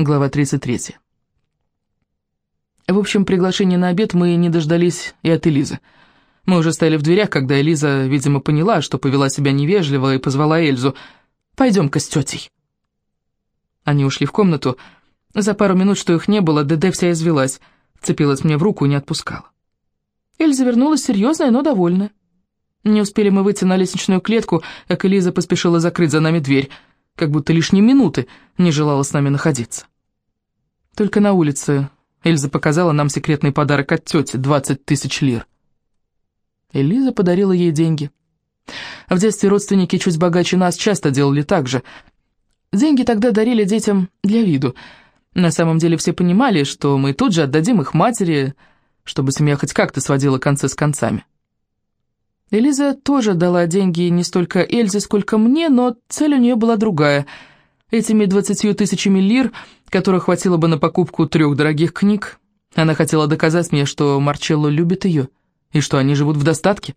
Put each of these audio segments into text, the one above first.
Глава 33. В общем, приглашение на обед мы не дождались и от Элизы. Мы уже стояли в дверях, когда Элиза, видимо, поняла, что повела себя невежливо, и позвала Эльзу «Пойдем-ка с тетей». Они ушли в комнату. За пару минут, что их не было, ДД вся извелась, цепилась мне в руку и не отпускала. Эльза вернулась серьезная, но довольная. Не успели мы выйти на лестничную клетку, как Элиза поспешила закрыть за нами дверь — как будто лишние минуты не желала с нами находиться. Только на улице Эльза показала нам секретный подарок от тети — 20 тысяч лир. Элиза подарила ей деньги. В детстве родственники чуть богаче нас часто делали так же. Деньги тогда дарили детям для виду. На самом деле все понимали, что мы тут же отдадим их матери, чтобы семья хоть как-то сводила концы с концами. Элиза тоже дала деньги не столько Эльзе, сколько мне, но цель у нее была другая. Этими двадцатью тысячами лир, которых хватило бы на покупку трех дорогих книг, она хотела доказать мне, что Марчелло любит ее, и что они живут в достатке.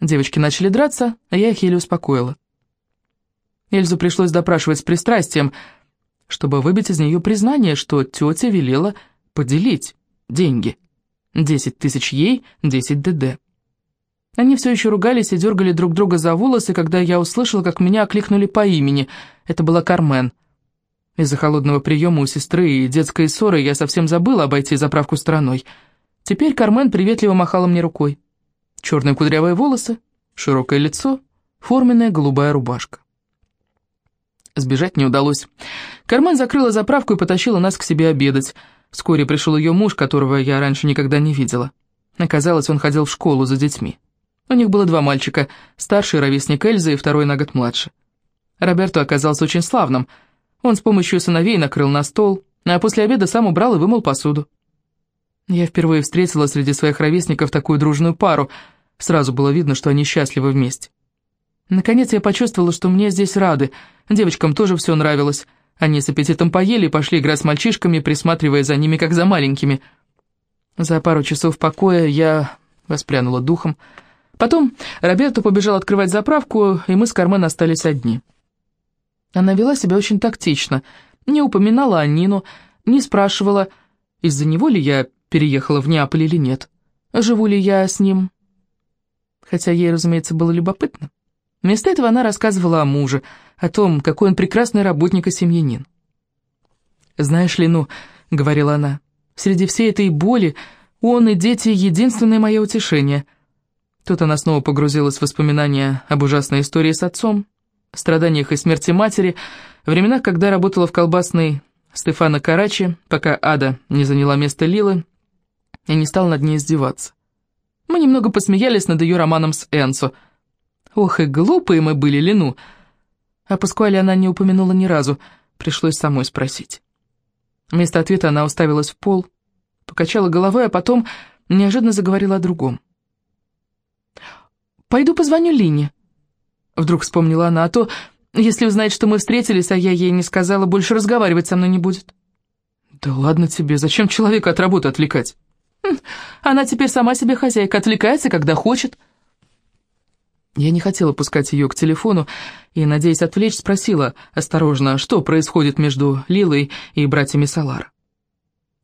Девочки начали драться, а я их еле успокоила. Эльзу пришлось допрашивать с пристрастием, чтобы выбить из нее признание, что тетя велела поделить деньги. Десять тысяч ей, десять ДД. Они все еще ругались и дергали друг друга за волосы, когда я услышала, как меня окликнули по имени. Это была Кармен. Из-за холодного приема у сестры и детской ссоры я совсем забыла обойти заправку стороной. Теперь Кармен приветливо махала мне рукой. Черные кудрявые волосы, широкое лицо, форменная голубая рубашка. Сбежать не удалось. Кармен закрыла заправку и потащила нас к себе обедать. Вскоре пришел ее муж, которого я раньше никогда не видела. Оказалось, он ходил в школу за детьми. У них было два мальчика, старший ровесник Эльзы и второй на год младше. Роберто оказался очень славным. Он с помощью сыновей накрыл на стол, а после обеда сам убрал и вымыл посуду. Я впервые встретила среди своих ровесников такую дружную пару. Сразу было видно, что они счастливы вместе. Наконец я почувствовала, что мне здесь рады. Девочкам тоже все нравилось. Они с аппетитом поели и пошли играть с мальчишками, присматривая за ними, как за маленькими. За пару часов покоя я воспрянула духом, Потом Роберто побежал открывать заправку, и мы с Кармен остались одни. Она вела себя очень тактично, не упоминала о Нину, не спрашивала, из-за него ли я переехала в Неаполь или нет, живу ли я с ним. Хотя ей, разумеется, было любопытно. Вместо этого она рассказывала о муже, о том, какой он прекрасный работник и семьянин. «Знаешь ли, ну, — говорила она, — среди всей этой боли он и дети — единственное мое утешение — Тут она снова погрузилась в воспоминания об ужасной истории с отцом, страданиях и смерти матери, временах, когда работала в колбасной Стефана Карачи, пока Ада не заняла место Лилы и не стала над ней издеваться. Мы немного посмеялись над ее романом с Энсо. Ох, и глупые мы были, Лину. А Паскуале она не упомянула ни разу, пришлось самой спросить. Вместо ответа она уставилась в пол, покачала головой, а потом неожиданно заговорила о другом. «Пойду позвоню Лине», — вдруг вспомнила она, «а то, если узнает, что мы встретились, а я ей не сказала, больше разговаривать со мной не будет». «Да ладно тебе, зачем человека от работы отвлекать?» хм, «Она теперь сама себе хозяйка, отвлекается, когда хочет». Я не хотела пускать ее к телефону и, надеясь отвлечь, спросила осторожно, что происходит между Лилой и братьями Салара.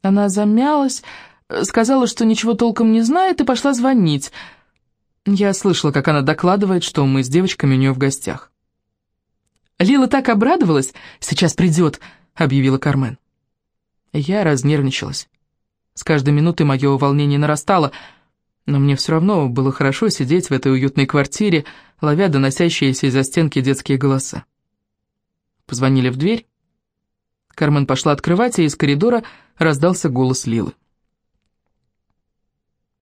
Она замялась, сказала, что ничего толком не знает, и пошла звонить — я слышала, как она докладывает, что мы с девочками у нее в гостях. «Лила так обрадовалась, сейчас придет», — объявила Кармен. Я разнервничалась. С каждой минутой мое волнение нарастало, но мне все равно было хорошо сидеть в этой уютной квартире, ловя доносящиеся из-за стенки детские голоса. Позвонили в дверь. Кармен пошла открывать, и из коридора раздался голос Лилы.